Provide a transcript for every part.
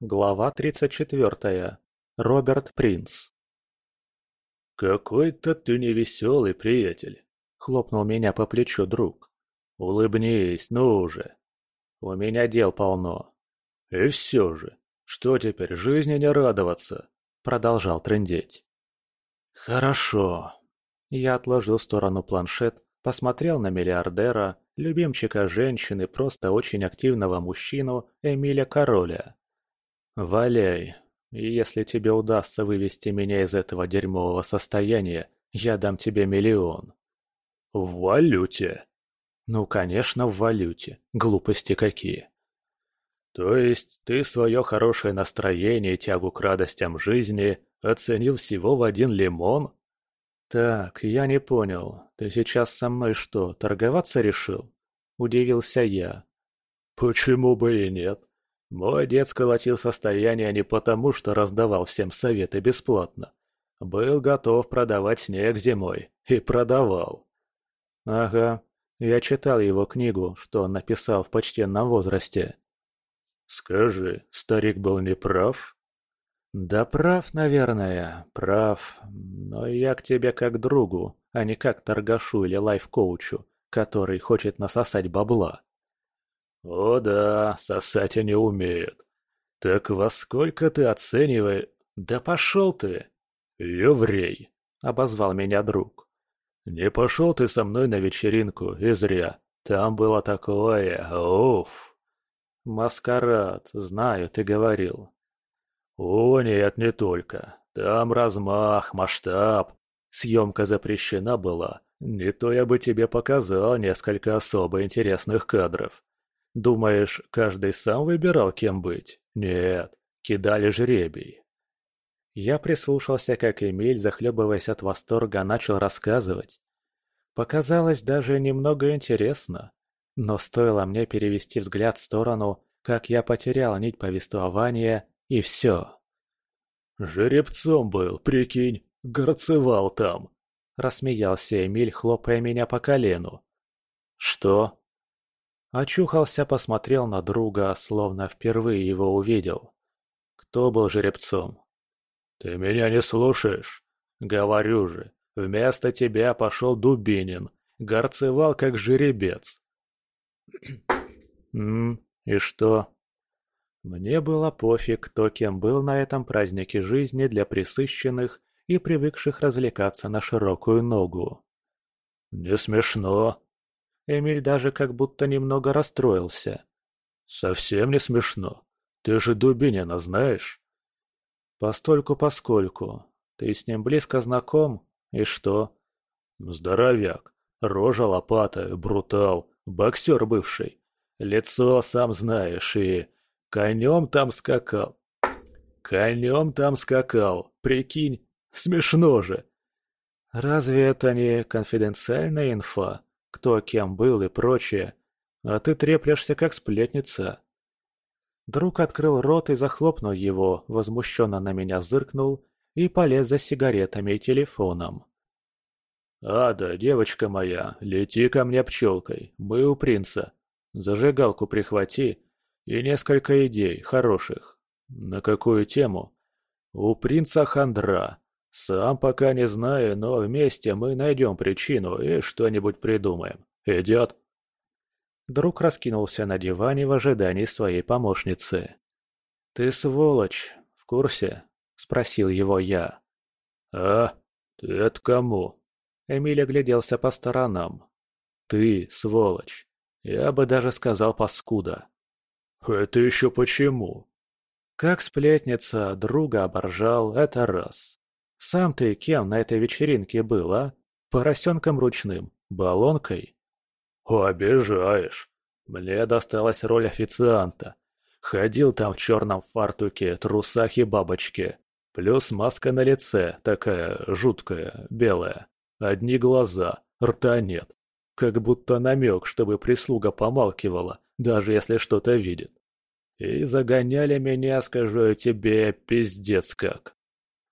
Глава тридцать четвертая. Роберт Принц. «Какой-то ты невеселый, приятель!» — хлопнул меня по плечу друг. «Улыбнись, ну уже!» «У меня дел полно». «И все же, что теперь, жизни не радоваться?» — продолжал трындеть. «Хорошо». Я отложил в сторону планшет, посмотрел на миллиардера, любимчика женщины, просто очень активного мужчину Эмиля Короля. «Валяй, если тебе удастся вывести меня из этого дерьмового состояния, я дам тебе миллион». «В валюте?» «Ну, конечно, в валюте. Глупости какие». «То есть ты свое хорошее настроение и тягу к радостям жизни оценил всего в один лимон?» «Так, я не понял. Ты сейчас со мной что, торговаться решил?» – удивился я. «Почему бы и нет? Мой дед сколотил состояние не потому, что раздавал всем советы бесплатно. Был готов продавать снег зимой. И продавал. Ага, я читал его книгу, что он написал в почтенном возрасте. Скажи, старик был неправ? Да прав, наверное, прав. Но я к тебе как другу, а не как торгашу или лайф-коучу, который хочет насосать бабла. «О да, сосать они умеют. Так во сколько ты оцениваешь...» «Да пошел ты!» «Еврей!» — обозвал меня друг. «Не пошел ты со мной на вечеринку, и зря. Там было такое... Уф!» «Маскарад, знаю, ты говорил». «О, нет, не только. Там размах, масштаб. Съемка запрещена была. Не то я бы тебе показал несколько особо интересных кадров. Думаешь, каждый сам выбирал, кем быть? Нет, кидали жребий. Я прислушался, как Эмиль, захлебываясь от восторга, начал рассказывать. Показалось даже немного интересно. Но стоило мне перевести взгляд в сторону, как я потерял нить повествования, и все. «Жеребцом был, прикинь, горцевал там!» Рассмеялся Эмиль, хлопая меня по колену. «Что?» Очухался, посмотрел на друга, словно впервые его увидел. Кто был жеребцом? «Ты меня не слушаешь? Говорю же, вместо тебя пошел Дубинин, горцевал как жеребец». «Ммм, и что?» Мне было пофиг, кто кем был на этом празднике жизни для присыщенных и привыкших развлекаться на широкую ногу. «Не смешно», Эмиль даже как будто немного расстроился. «Совсем не смешно. Ты же Дубинина знаешь?» «Постольку-поскольку. Ты с ним близко знаком? И что?» «Здоровяк. Рожа лопата, брутал, боксер бывший. Лицо, сам знаешь, и... Конем там скакал. Конем там скакал, прикинь, смешно же!» «Разве это не конфиденциальная инфа?» Кто кем был и прочее, а ты треплешься как сплетница. Друг открыл рот и захлопнул его, возмущенно на меня зыркнул и полез за сигаретами и телефоном. «Ада, девочка моя, лети ко мне пчелкой, мы у принца. Зажигалку прихвати и несколько идей, хороших. На какую тему? У принца хандра. Сам пока не знаю, но вместе мы найдем причину и что-нибудь придумаем. Идет?» Друг раскинулся на диване в ожидании своей помощницы. «Ты сволочь, в курсе?» – спросил его я. «А? Ты это кому?» Эмиль огляделся по сторонам. «Ты, сволочь. Я бы даже сказал паскуда». «Это еще почему?» Как сплетница друга оборжал, это раз. Сам ты кем на этой вечеринке был, а? Поросенком ручным? Баллонкой? Обижаешь. Мне досталась роль официанта. Ходил там в черном фартуке, трусах и бабочке. Плюс маска на лице, такая жуткая, белая. Одни глаза, рта нет. Как будто намек, чтобы прислуга помалкивала, даже если что-то видит. И загоняли меня, скажу я тебе, пиздец как.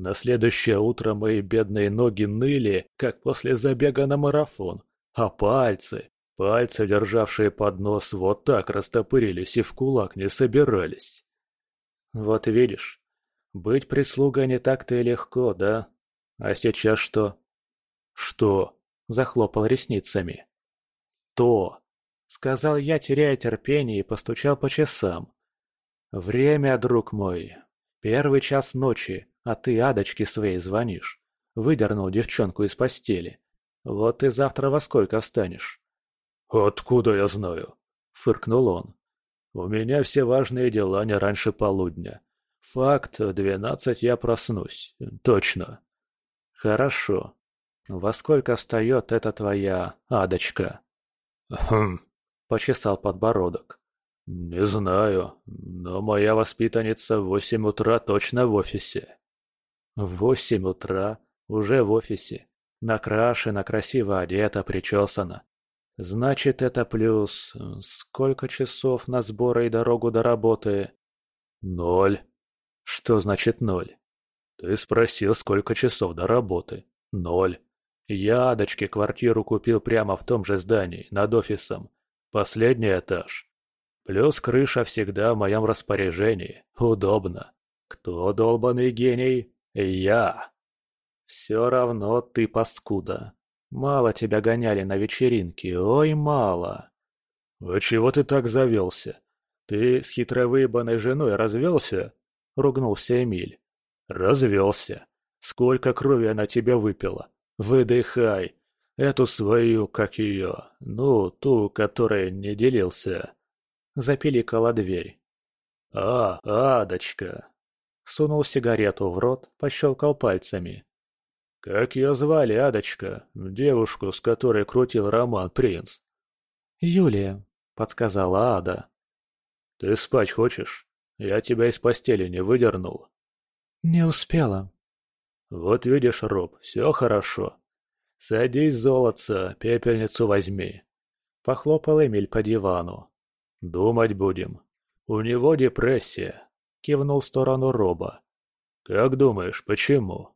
На следующее утро мои бедные ноги ныли, как после забега на марафон, а пальцы, пальцы, державшие поднос, вот так растопырились и в кулак не собирались. Вот видишь, быть прислугой не так-то и легко, да? А сейчас что? Что? Захлопал ресницами. То. Сказал я, теряя терпение, и постучал по часам. Время, друг мой. Первый час ночи, а ты адочке своей звонишь. Выдернул девчонку из постели. Вот ты завтра во сколько встанешь? «Откуда я знаю?» — фыркнул он. «У меня все важные дела не раньше полудня. Факт, двенадцать я проснусь. Точно». «Хорошо. Во сколько встает эта твоя адочка?» «Хм...» — почесал подбородок. «Не знаю, но моя воспитанница в восемь утра точно в офисе». «В восемь утра? Уже в офисе? Накрашена, красиво одета, причесана. Значит, это плюс... Сколько часов на сборы и дорогу до работы? Ноль. Что значит ноль? Ты спросил, сколько часов до работы. Ноль. Я Адочке квартиру купил прямо в том же здании, над офисом. Последний этаж. Плюс крыша всегда в моем распоряжении. Удобно. Кто долбанный гений? Я. Все равно ты паскуда. Мало тебя гоняли на вечеринке, ой, мало. А чего ты так завелся? Ты с хитровыебанной женой развелся? Ругнулся Эмиль. Развелся. Сколько крови она тебя выпила? Выдыхай. Эту свою, как ее, ну, ту, которой не делился. Запиликала дверь. А, Адочка. Сунул сигарету в рот, пощелкал пальцами. «Как ее звали, Адочка? Девушку, с которой крутил роман принц?» «Юлия», — подсказала Ада. «Ты спать хочешь? Я тебя из постели не выдернул». «Не успела». «Вот видишь, Роб, все хорошо. Садись, золотце, пепельницу возьми». Похлопал Эмиль по дивану. «Думать будем. У него депрессия», — кивнул в сторону Роба. «Как думаешь, почему?»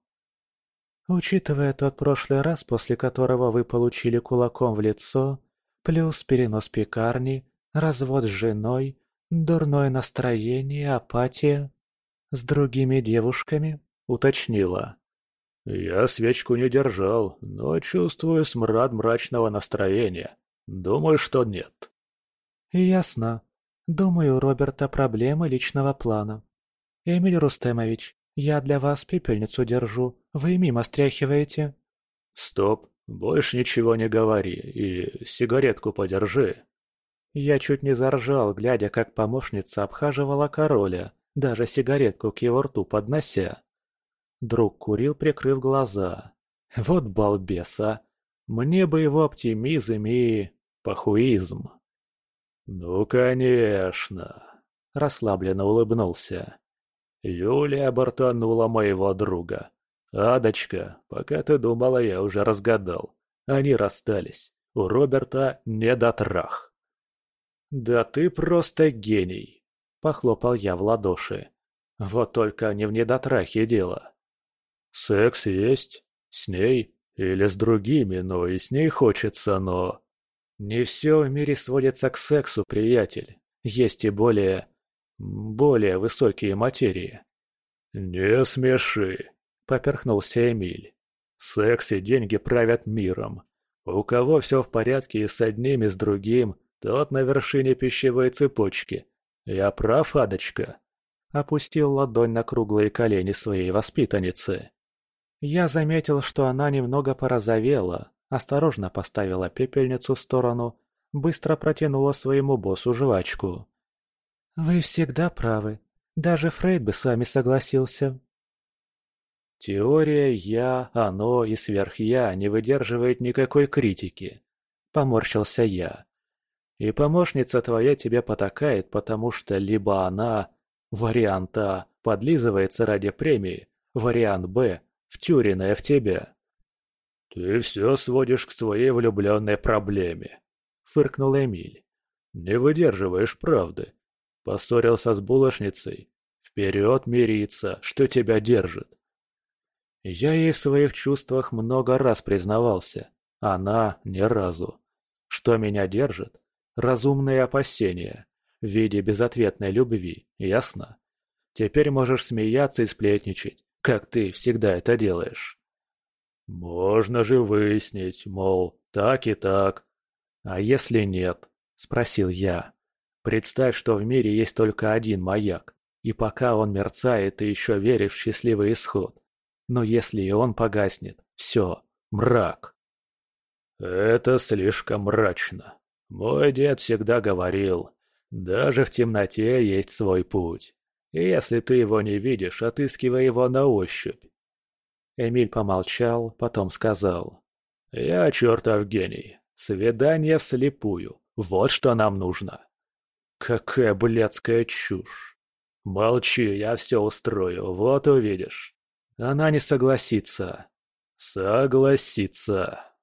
Учитывая тот прошлый раз, после которого вы получили кулаком в лицо, плюс перенос пекарни, развод с женой, дурное настроение, апатия. С другими девушками, уточнила. Я свечку не держал, но чувствую смрад мрачного настроения. Думаю, что нет. Ясно. Думаю, у Роберта проблемы личного плана. Эмиль Рустемович, я для вас пепельницу держу, вы мимо стряхиваете. Стоп, больше ничего не говори и сигаретку подержи. Я чуть не заржал, глядя, как помощница обхаживала короля, даже сигаретку к его рту поднося. Друг курил, прикрыв глаза. Вот балбес, а! Мне бы его оптимизм и... похуизм. «Ну, конечно!» – расслабленно улыбнулся. Юлия бортанула моего друга. Адочка, пока ты думала, я уже разгадал. Они расстались. У Роберта недотрах. «Да ты просто гений!» – похлопал я в ладоши. «Вот только не в недотрахе дело». «Секс есть? С ней? Или с другими, но и с ней хочется, но...» «Не все в мире сводится к сексу, приятель. Есть и более более высокие материи. «Не смеши», — поперхнулся Эмиль. «Секс и деньги правят миром. У кого все в порядке и с одним, и с другим, тот на вершине пищевой цепочки. Я прав, Адочка?» Опустил ладонь на круглые колени своей воспитанницы. Я заметил, что она немного порозовела, осторожно поставила пепельницу в сторону, быстро протянула своему боссу жвачку. «Вы всегда правы. Даже Фрейд бы с вами согласился». «Теория «я», «оно» и «сверх-я» не выдерживает никакой критики», — поморщился я. «И помощница твоя тебе потакает, потому что либо она, вариант А, подлизывается ради премии, вариант Б, втюренная в тебя». «Ты все сводишь к своей влюбленной проблеме», — фыркнул Эмиль. «Не выдерживаешь правды. Поссорился с булочницей. Вперед мириться, что тебя держит. Я ей в своих чувствах много раз признавался. Она ни разу. Что меня держит? Разумные опасения. В виде безответной любви, ясно? Теперь можешь смеяться и сплетничать, как ты всегда это делаешь. Можно же выяснить, мол, так и так. А если нет? Спросил я. Представь, что в мире есть только один маяк, и пока он мерцает, ты еще веришь в счастливый исход. Но если и он погаснет, все, мрак. Это слишком мрачно. Мой дед всегда говорил, даже в темноте есть свой путь. И если ты его не видишь, отыскивай его на ощупь. Эмиль помолчал, потом сказал. «Я чертов гений. Свидание вслепую. Вот что нам нужно». «Какая блядская чушь!» «Молчи, я все устрою, вот увидишь». «Она не согласится». «Согласится».